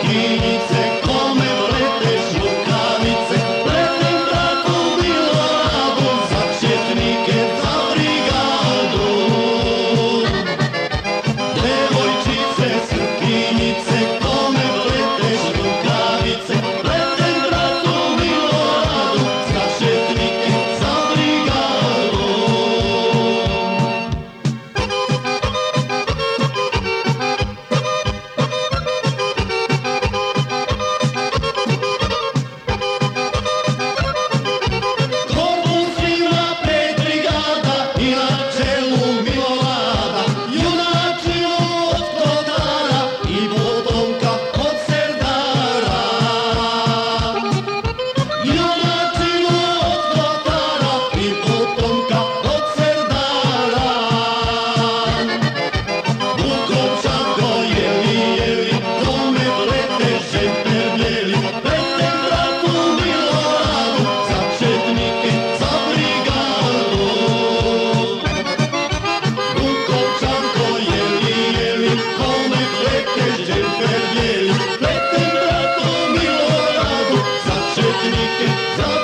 Keep the Throw